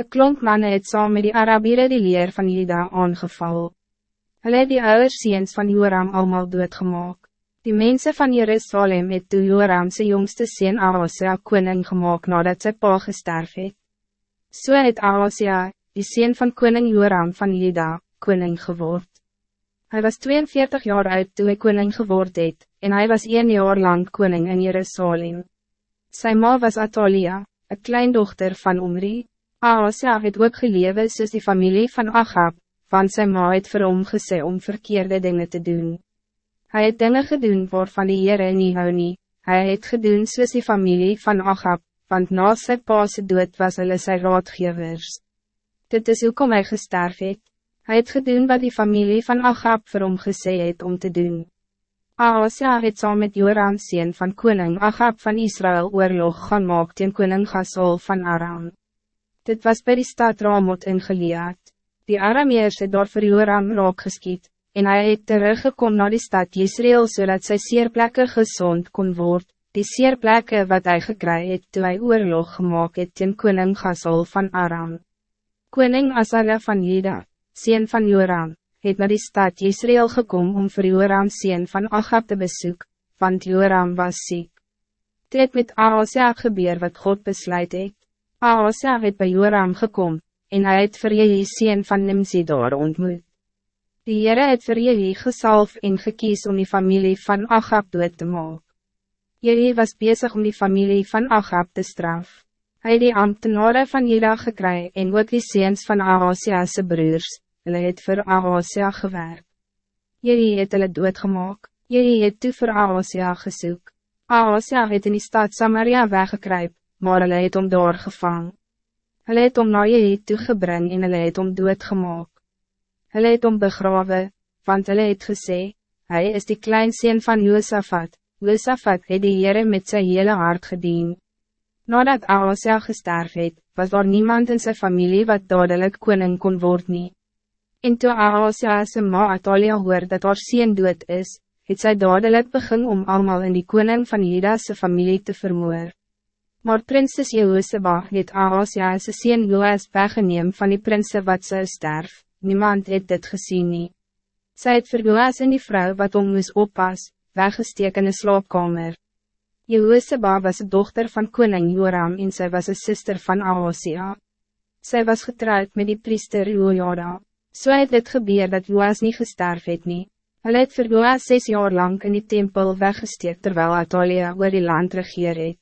Een klomp manne het saam met die Arabieren die leer van Juda aangeval. Hulle het die oude seens van Joram allemaal doodgemaak. Die mensen van Jerusalem het toe Joram sy jongste seen Ahasia koning gemaakt nadat sy pa gesterf het. So het Ahasia, die seen van koning Joram van Juda, koning geword. Hij was 42 jaar oud toen hij koning geword het, en hij was een jaar lang koning in Jerusalem. Zijn ma was Atalia, een kleindochter van Omri. Ahasia het ook gelewe soos die familie van Achab, want sy ma het vir hom gesê om verkeerde dingen te doen. Hij het dinge gedoen waarvan die Heere nie hou nie, hy het gedoen soos die familie van Achab, want na sy paase dood was hulle sy raadgevers. Dit is hoekom hy gesterf het. Hy het gedoen wat die familie van Achab vir hom gesê het om te doen. Ahasia het saam met Joram sien van koning Achab van Israël oorlog gaan maak teen koning Gasol van Aram. Dit was bij die stad Ramot in Gilead. Die Arameers het daar vir Joram raak geskiet, en hy het teruggekom naar die stad Israël zodat sy seerplekke gezond kon worden. die seerplekke wat hij gekry het toe hy oorlog gemaakt het teen koning Gasol van Aram. Koning Asaria van Jeda, sien van Joram, het naar die stad Israël gekom om vir Joram sien van Achab te bezoek, want Joram was ziek. Dit het met Ahasia gebeur wat God besluit het. Ahasia het bij Joram gekomen en hij het vir Jehi sien van Nimsi daar ontmoet. Die Heere het vir Jehi gesalf en gekies om die familie van Achab dood te maak. Jehi was bezig om die familie van Achab te straf. Hij het die ambtenare van Jeda gekry en ook die seens van Ahasia'se broers, hulle het vir Ahasia gewerk. Jehi het hulle doodgemaak, Jehi het toe vir Ahasia gesoek. Ahasia het in die stad Samaria weggekryp, maar hulle het om daar gevangen. Hulle het om na Jehi toegebring en hulle het om doodgemaak. Hulle het om begrawe, want hulle het gesê, Hij is die kleinseen van Josafat, Josafat het die Heere met zijn hele hart gedien. Nadat Ahasia gesterf het, was daar niemand in zijn familie wat dadelijk koning kon worden. nie. En toe Ahasia sy ma Atalia hoor dat haar sien dood is, het sy dadelijk begin om allemaal in die koning van Juda's familie te vermoorden. Maar prinses Jehoseba het Ahasia sy sien Joas weggeneem van die prinsen wat zou sterf, niemand het dit gezien nie. Sy het vir Joas en die vrouw wat om moes oppas, weggesteek in een slaapkamer. Jehoseba was de dochter van koning Joram en sy was een sister van Ahasia. Sy was getrouwd met die priester Jojada. So het dit gebeur dat Joas niet gesterf het nie. Hy het vir Joas zes jaar lang in die tempel weggesteek terwijl Atalia oor die land regeer het.